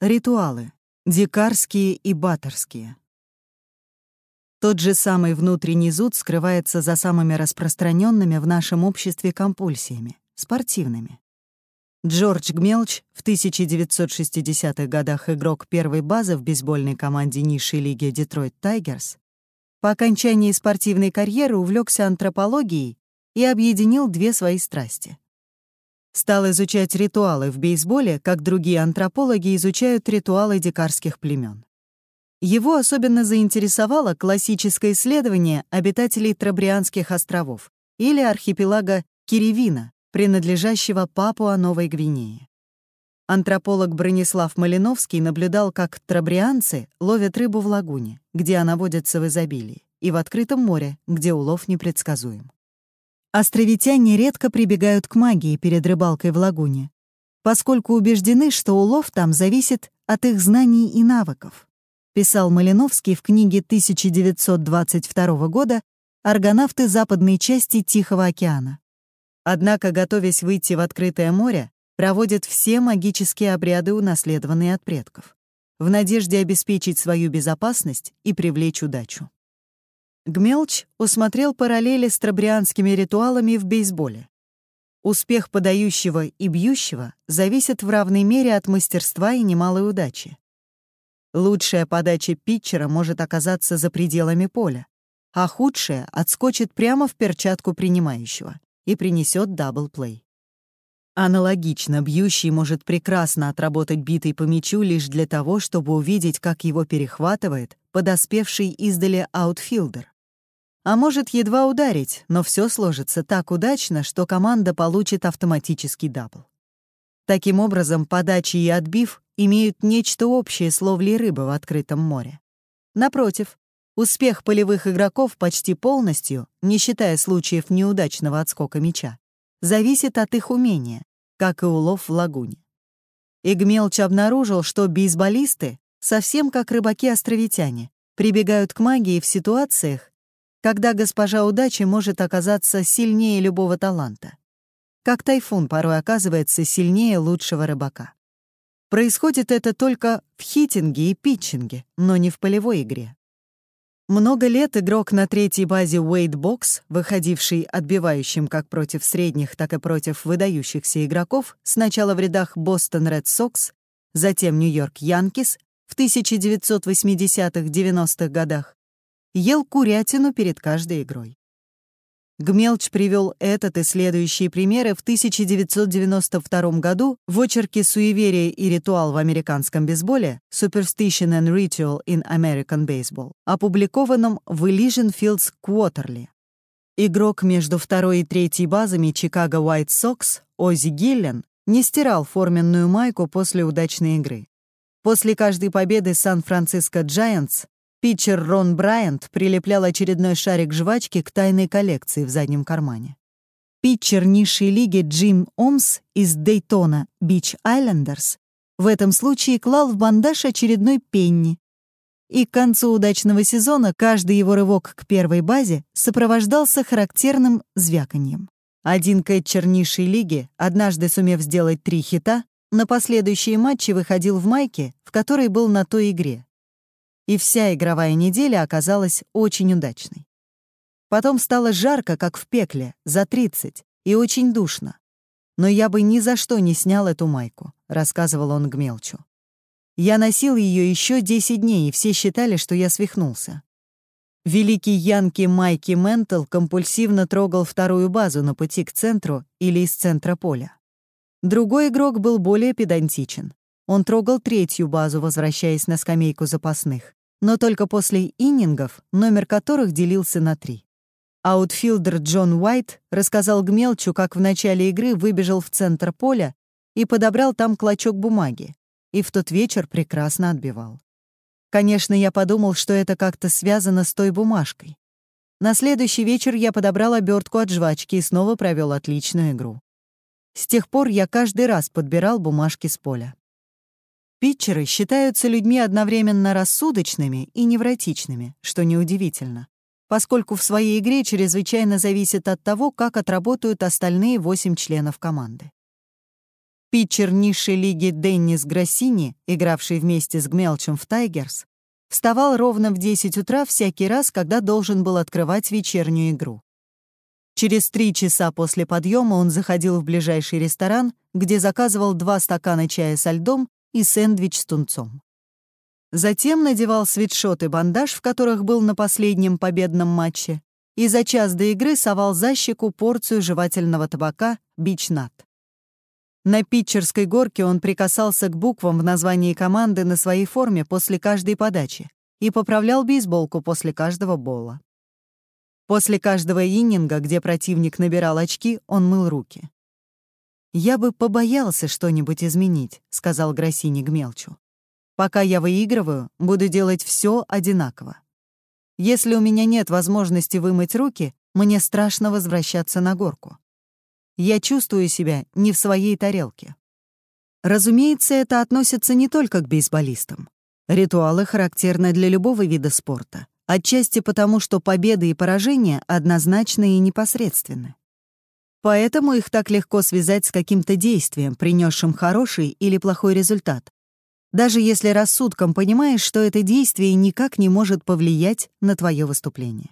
Ритуалы. Дикарские и баторские. Тот же самый внутренний зуд скрывается за самыми распространенными в нашем обществе компульсиями — спортивными. Джордж Гмелч, в 1960-х годах игрок первой базы в бейсбольной команде низшей лиги Детройт Тайгерс, по окончании спортивной карьеры увлекся антропологией и объединил две свои страсти. Стал изучать ритуалы в бейсболе, как другие антропологи изучают ритуалы дикарских племен. Его особенно заинтересовало классическое исследование обитателей Трабрианских островов или архипелага Киревина, принадлежащего Папуа-Новой Гвинее. Антрополог Бронислав Малиновский наблюдал, как трабрианцы ловят рыбу в лагуне, где она водится в изобилии, и в открытом море, где улов непредсказуем. Островитяне редко прибегают к магии перед рыбалкой в лагуне, поскольку убеждены, что улов там зависит от их знаний и навыков, писал Малиновский в книге 1922 года «Аргонавты западной части Тихого океана». Однако, готовясь выйти в открытое море, проводят все магические обряды, унаследованные от предков, в надежде обеспечить свою безопасность и привлечь удачу. Гмелч усмотрел параллели с тробрианскими ритуалами в бейсболе. Успех подающего и бьющего зависит в равной мере от мастерства и немалой удачи. Лучшая подача питчера может оказаться за пределами поля, а худшая отскочит прямо в перчатку принимающего и принесет дабл-плей. Аналогично, бьющий может прекрасно отработать битой по мячу лишь для того, чтобы увидеть, как его перехватывает подоспевший издали аутфилдер. А может едва ударить, но все сложится так удачно, что команда получит автоматический дабл. Таким образом, подачи и отбив имеют нечто общее с ловлей рыбы в открытом море. Напротив, успех полевых игроков почти полностью, не считая случаев неудачного отскока мяча, зависит от их умения, как и улов в лагуне. И Гмелч обнаружил, что бейсболисты, совсем как рыбаки-островитяне, прибегают к магии в ситуациях, когда госпожа удачи может оказаться сильнее любого таланта. Как тайфун порой оказывается сильнее лучшего рыбака. Происходит это только в хитинге и питчинге, но не в полевой игре. Много лет игрок на третьей базе Уэйд Бокс, выходивший отбивающим как против средних, так и против выдающихся игроков, сначала в рядах Бостон Ред Сокс, затем Нью-Йорк Янкис в 1980-90-х годах, ел курятину перед каждой игрой. Гмелч привел этот и следующие примеры в 1992 году в очерке «Суеверие и ритуал в американском бейсболе» «Superstition and Ritual in American Baseball», опубликованном в Elysian Fields Quarterly. Игрок между второй и третьей базами Чикаго White Sox Оззи Гиллен не стирал форменную майку после удачной игры. После каждой победы Сан-Франциско Giants Питчер Рон Брайант прилеплял очередной шарик жвачки к тайной коллекции в заднем кармане. Питчер низшей лиги Джим Омс из Дейтона Бич Айлендерс в этом случае клал в бандаж очередной пенни. И к концу удачного сезона каждый его рывок к первой базе сопровождался характерным звяканьем. Один кэтчер низшей лиги, однажды сумев сделать три хита, на последующие матчи выходил в майке, в которой был на той игре, и вся игровая неделя оказалась очень удачной. Потом стало жарко, как в пекле, за 30, и очень душно. Но я бы ни за что не снял эту майку, рассказывал он Гмелчу. Я носил ее еще 10 дней, и все считали, что я свихнулся. Великий Янки Майки Ментл компульсивно трогал вторую базу на пути к центру или из центра поля. Другой игрок был более педантичен. Он трогал третью базу, возвращаясь на скамейку запасных но только после иннингов, номер которых делился на три. Аутфилдер Джон Уайт рассказал Гмелчу, как в начале игры выбежал в центр поля и подобрал там клочок бумаги, и в тот вечер прекрасно отбивал. Конечно, я подумал, что это как-то связано с той бумажкой. На следующий вечер я подобрал обертку от жвачки и снова провел отличную игру. С тех пор я каждый раз подбирал бумажки с поля. Питчеры считаются людьми одновременно рассудочными и невротичными, что неудивительно, поскольку в своей игре чрезвычайно зависит от того, как отработают остальные восемь членов команды. Питчер низшей лиги Деннис Гроссини, игравший вместе с Гмелчем в «Тайгерс», вставал ровно в 10 утра всякий раз, когда должен был открывать вечернюю игру. Через три часа после подъема он заходил в ближайший ресторан, где заказывал два стакана чая со льдом и сэндвич с тунцом. Затем надевал свитшот и бандаж, в которых был на последнем победном матче, и за час до игры совал за щеку порцию жевательного табака «Бичнат». На питчерской горке он прикасался к буквам в названии команды на своей форме после каждой подачи и поправлял бейсболку после каждого бола. После каждого иннинга, где противник набирал очки, он мыл руки. «Я бы побоялся что-нибудь изменить», — сказал Гроссини Гмелчу. «Пока я выигрываю, буду делать все одинаково. Если у меня нет возможности вымыть руки, мне страшно возвращаться на горку я чувствую себя не в своей тарелке. Разумеется, это относится не только к бейсболистам. Ритуалы характерны для любого вида спорта, отчасти потому, что победы и поражения однозначны и непосредственны. Поэтому их так легко связать с каким-то действием, принесшим хороший или плохой результат, даже если рассудком понимаешь, что это действие никак не может повлиять на твое выступление.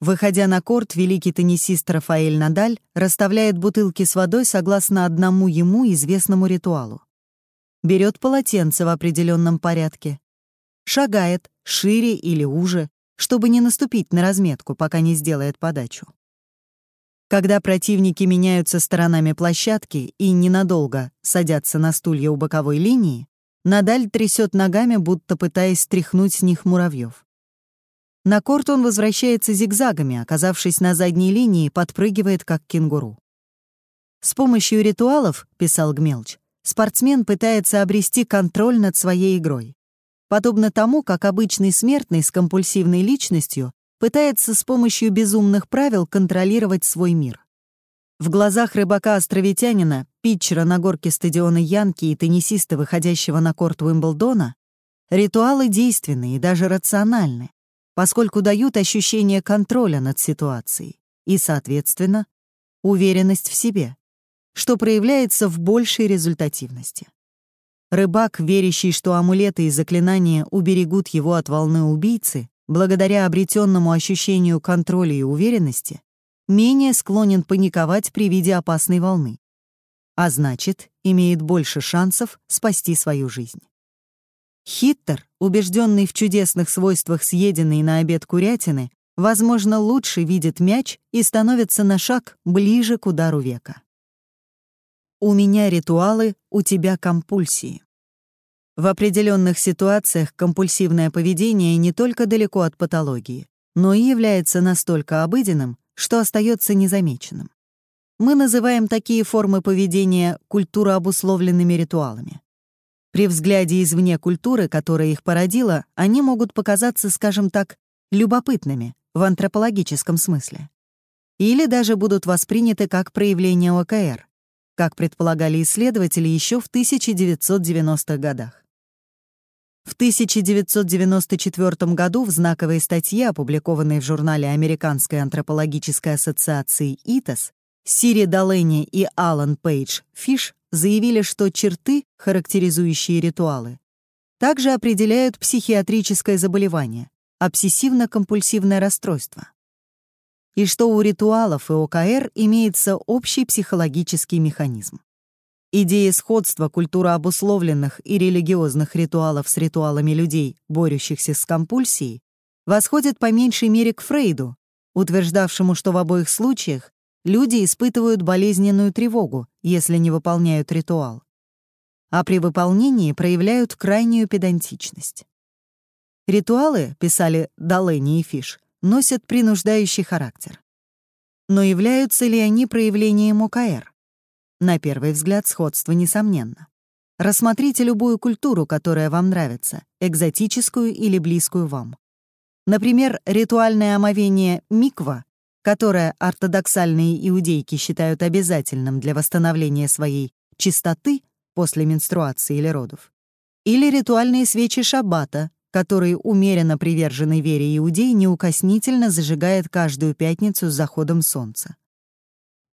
Выходя на корт, великий теннисист Рафаэль Надаль расставляет бутылки с водой согласно одному ему известному ритуалу. Берет полотенце в определенном порядке. Шагает, шире или уже, чтобы не наступить на разметку, пока не сделает подачу. Когда противники меняются сторонами площадки и ненадолго садятся на стулья у боковой линии, Надаль трясет ногами, будто пытаясь стряхнуть с них муравьев. На корт он возвращается зигзагами, оказавшись на задней линии, подпрыгивает как кенгуру. С помощью ритуалов, писал Гмелч, спортсмен пытается обрести контроль над своей игрой. Подобно тому, как обычный смертный с компульсивной личностью пытается с помощью безумных правил контролировать свой мир. В глазах рыбака-островитянина, питчера на горке стадиона Янки и теннисиста, выходящего на корт Уимблдона, ритуалы действенны и даже рациональны, поскольку дают ощущение контроля над ситуацией и, соответственно, уверенность в себе, что проявляется в большей результативности. Рыбак, верящий, что амулеты и заклинания уберегут его от волны убийцы, благодаря обретенному ощущению контроля и уверенности, менее склонен паниковать при виде опасной волны, а значит, имеет больше шансов спасти свою жизнь. Хиттер, убежденный в чудесных свойствах съеденной на обед курятины, возможно, лучше видит мяч и становится на шаг ближе к удару века. У меня ритуалы, у тебя компульсии. В определенных ситуациях компульсивное поведение не только далеко от патологии, но и является настолько обыденным, что остается незамеченным. Мы называем такие формы поведения культурообусловленными ритуалами. При взгляде извне культуры, которая их породила, они могут показаться, скажем так, любопытными в антропологическом смысле. Или даже будут восприняты как проявление ОКР, как предполагали исследователи еще в 1990-х годах. В 1994 году в знаковой статье, опубликованной в журнале Американской антропологической ассоциации ИТАС, Сири Долени и Алан Пейдж Фиш заявили, что черты, характеризующие ритуалы, также определяют психиатрическое заболевание — обсессивно-компульсивное расстройство. И что у ритуалов и ОКР имеется общий психологический механизм. Идея сходства культурообусловленных и религиозных ритуалов с ритуалами людей, борющихся с компульсией, восходит по меньшей мере к Фрейду, утверждавшему, что в обоих случаях люди испытывают болезненную тревогу, если не выполняют ритуал, а при выполнении проявляют крайнюю педантичность. Ритуалы, писали Далени и Фиш, носят принуждающий характер. Но являются ли они проявлением ОКР? На первый взгляд сходство несомненно. Рассмотрите любую культуру, которая вам нравится, экзотическую или близкую вам. Например, ритуальное омовение миква которое ортодоксальные иудейки считают обязательным для восстановления своей чистоты после менструации или родов, или ритуальные свечи шаббата, которые умеренно приверженный вере иудей неукоснительно зажигает каждую пятницу с заходом солнца.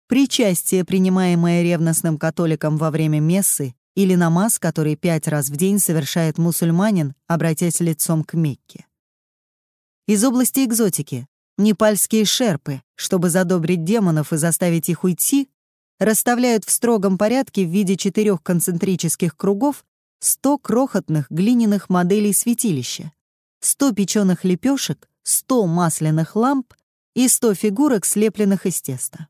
причастие, принимаемое ревностным католиком во время мессы, или намаз, который пять раз в день совершает мусульманин, обратясь лицом к Мекке. Из области экзотики непальские шерпы, чтобы задобрить демонов и заставить их уйти, расставляют в строгом порядке в виде четырех концентрических кругов 100 крохотных глиняных моделей святилища, 100 печеных лепешек, 100 масляных ламп и 100 фигурок, слепленных из теста.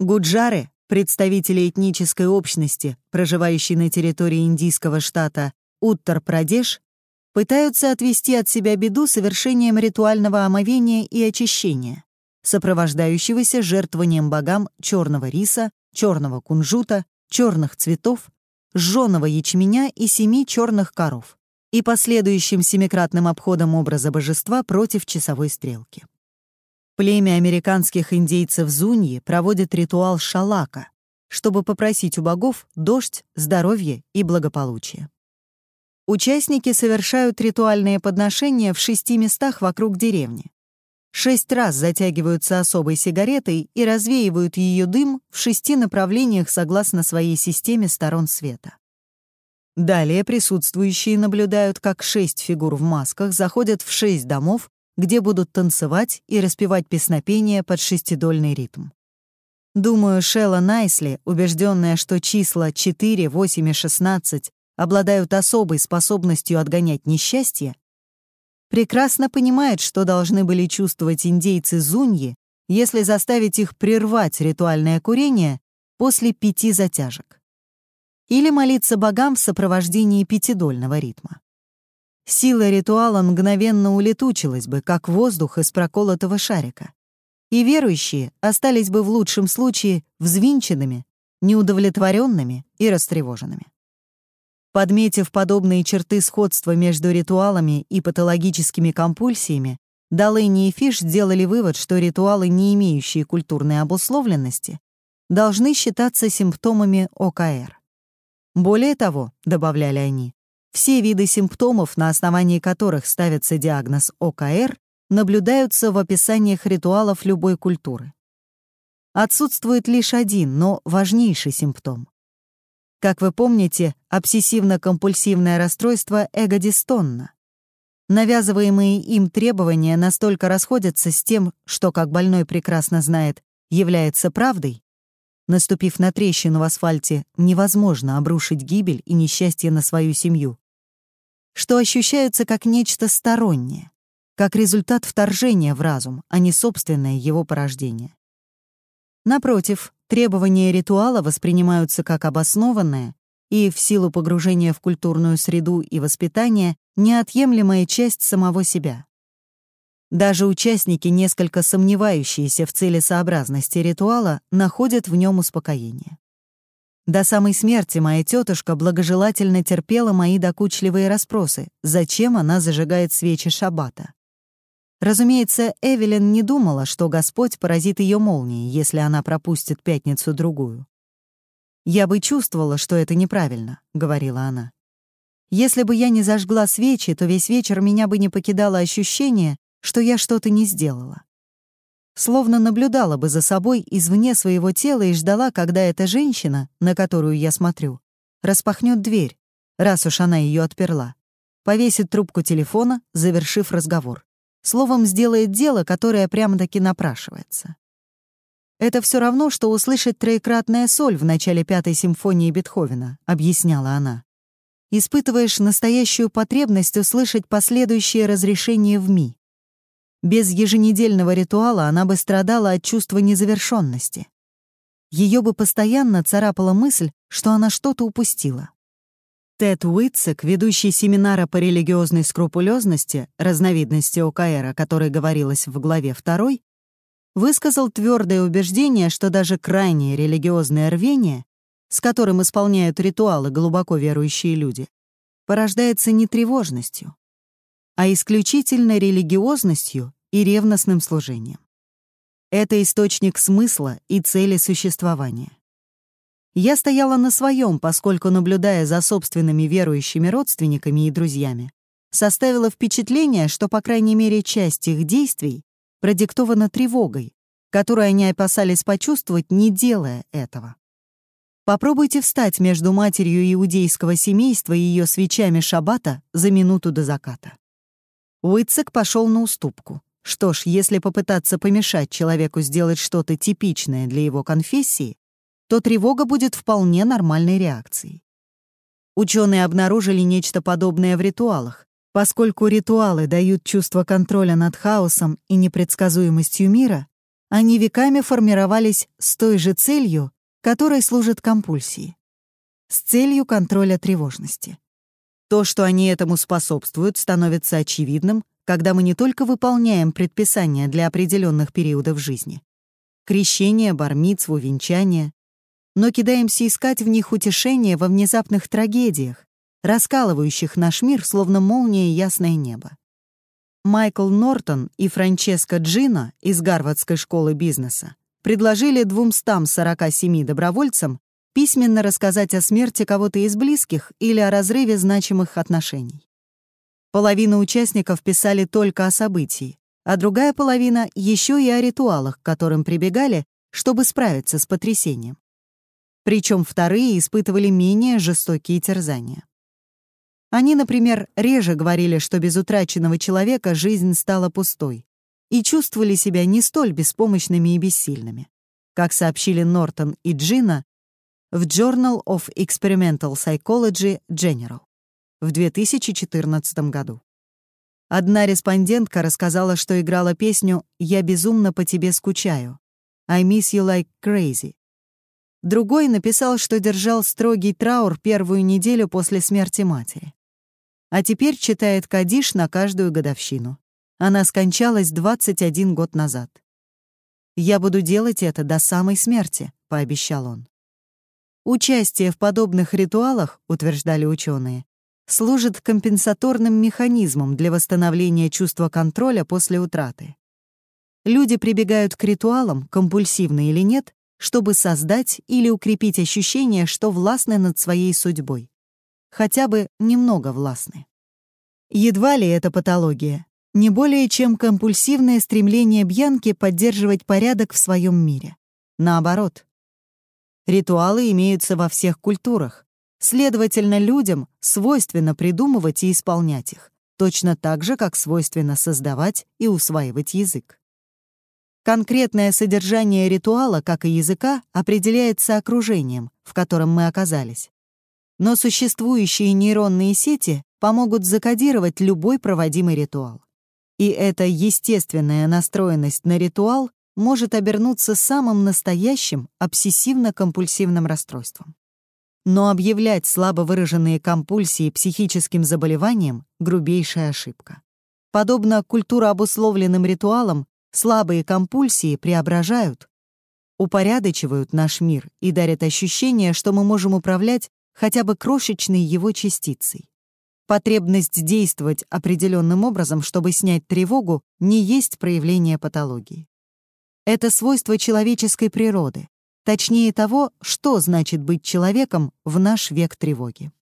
Гуджары, представители этнической общности, проживающей на территории индийского штата Уттар-Прадеш, пытаются отвести от себя беду совершением ритуального омовения и очищения, сопровождающегося жертвованием богам черного риса, черного кунжута, черных цветов, жженого ячменя и семи черных коров и последующим семикратным обходом образа божества против часовой стрелки. Племя американских индейцев Зуньи проводит ритуал шалака, чтобы попросить у богов дождь, здоровье и благополучие. Участники совершают ритуальные подношения в шести местах вокруг деревни. Шесть раз затягиваются особой сигаретой и развеивают ее дым в шести направлениях согласно своей системе сторон света. Далее присутствующие наблюдают, как шесть фигур в масках заходят в шесть домов где будут танцевать и распевать песнопения под шестидольный ритм. Думаю, Шелла Найсли, убежденная, что числа 4, 8 и 16 обладают особой способностью отгонять несчастье, прекрасно понимает, что должны были чувствовать индейцы Зуньи, если заставить их прервать ритуальное курение после пяти затяжек. Или молиться богам в сопровождении пятидольного ритма. Сила ритуала мгновенно улетучилась бы, как воздух из проколотого шарика. И верующие остались бы в лучшем случае взвинченными, неудовлетворенными и растревоженными. Подметив подобные черты сходства между ритуалами и патологическими компульсиями, Даллени и Фиш сделали вывод, что ритуалы, не имеющие культурной обусловленности, должны считаться симптомами ОКР. Более того, добавляли они, все виды симптомов, на основании которых ставится диагноз ОКР, наблюдаются в описаниях ритуалов любой культуры. Отсутствует лишь один, но важнейший симптом. Как вы помните, обсессивно-компульсивное расстройство эгодистонно. Навязываемые им требования настолько расходятся с тем, что, как больной прекрасно знает, является правдой, наступив на трещину в асфальте, невозможно обрушить гибель и несчастье на свою семью что ощущаются как нечто стороннее, как результат вторжения в разум, а не собственное его порождение. Напротив, требования ритуала воспринимаются как обоснованные и, в силу погружения в культурную среду и воспитания, неотъемлемая часть самого себя. Даже участники, несколько сомневающиеся в целесообразности ритуала, находят в нем успокоение. До самой смерти моя тетушка благожелательно терпела мои докучливые расспросы, зачем она зажигает свечи шаббата. Разумеется, Эвелин не думала, что Господь поразит ее молнией, если она пропустит пятницу-другую. «Я бы чувствовала, что это неправильно», — говорила она. «Если бы я не зажгла свечи, то весь вечер меня бы не покидало ощущение, что я что-то не сделала словно наблюдала бы за собой извне своего тела и ждала, когда эта женщина, на которую я смотрю, распахнет дверь, раз уж она ее отперла, повесит трубку телефона, завершив разговор. Словом, сделает дело, которое прямо-таки напрашивается. «Это все равно, что услышать троекратная соль в начале пятой симфонии Бетховена», — объясняла она. «Испытываешь настоящую потребность услышать последующее разрешение в ми. Без еженедельного ритуала она бы страдала от чувства незавершенности. Ее бы постоянно царапала мысль, что она что-то упустила. Тед Уитцек, ведущий семинара по религиозной скрупулезности, разновидности ОКР, о которой говорилось в главе 2, высказал твердое убеждение, что даже крайнее религиозное рвение, с которым исполняют ритуалы глубоко верующие люди, порождается не тревожностью, а исключительно религиозностью и ревностным служением. Это источник смысла и цели существования. Я стояла на своем, поскольку, наблюдая за собственными верующими родственниками и друзьями, составила впечатление, что, по крайней мере, часть их действий продиктована тревогой, которую они опасались почувствовать, не делая этого. Попробуйте встать между матерью иудейского семейства и ее свечами шаббата за минуту до заката. Уитцек пошел на уступку. Что ж, если попытаться помешать человеку сделать что-то типичное для его конфессии, то тревога будет вполне нормальной реакцией. Ученые обнаружили нечто подобное в ритуалах. Поскольку ритуалы дают чувство контроля над хаосом и непредсказуемостью мира, они веками формировались с той же целью, которой служат компульсии, с целью контроля тревожности. То, что они этому способствуют, становится очевидным, когда мы не только выполняем предписания для определенных периодов жизни — крещение, бармицву, венчание, но кидаемся искать в них утешение во внезапных трагедиях, раскалывающих наш мир, словно молния ясное небо. Майкл Нортон и Франческо Джино из Гарвардской школы бизнеса предложили 247 добровольцам письменно рассказать о смерти кого-то из близких или о разрыве значимых отношений. Половина участников писали только о событии, а другая половина еще и о ритуалах, к которым прибегали, чтобы справиться с потрясением. Причем вторые испытывали менее жестокие терзания. Они, например, реже говорили, что без утраченного человека жизнь стала пустой, и чувствовали себя не столь беспомощными и бессильными. Как сообщили Нортон и Джина в Journal of Experimental Psychology General в 2014 году. Одна респондентка рассказала, что играла песню «Я безумно по тебе скучаю» «I miss you like crazy». Другой написал, что держал строгий траур первую неделю после смерти матери. А теперь читает Кадиш на каждую годовщину. Она скончалась 21 год назад. «Я буду делать это до самой смерти», — пообещал он. Участие в подобных ритуалах, утверждали ученые, служит компенсаторным механизмом для восстановления чувства контроля после утраты. Люди прибегают к ритуалам, компульсивно или нет, чтобы создать или укрепить ощущение, что властны над своей судьбой. Хотя бы немного властны. Едва ли это патология, не более чем компульсивное стремление Бьянки поддерживать порядок в своем мире. Наоборот. Ритуалы имеются во всех культурах. Следовательно, людям свойственно придумывать и исполнять их, точно так же, как свойственно создавать и усваивать язык. Конкретное содержание ритуала, как и языка, определяется окружением, в котором мы оказались. Но существующие нейронные сети помогут закодировать любой проводимый ритуал. И эта естественная настроенность на ритуал может обернуться самым настоящим обсессивно-компульсивным расстройством. Но объявлять слабо выраженные компульсии психическим заболеванием — грубейшая ошибка. Подобно культурообусловленным ритуалам, слабые компульсии преображают, упорядочивают наш мир и дарят ощущение, что мы можем управлять хотя бы крошечной его частицей. Потребность действовать определенным образом, чтобы снять тревогу, не есть проявление патологии. Это свойство человеческой природы, точнее того, что значит быть человеком в наш век тревоги.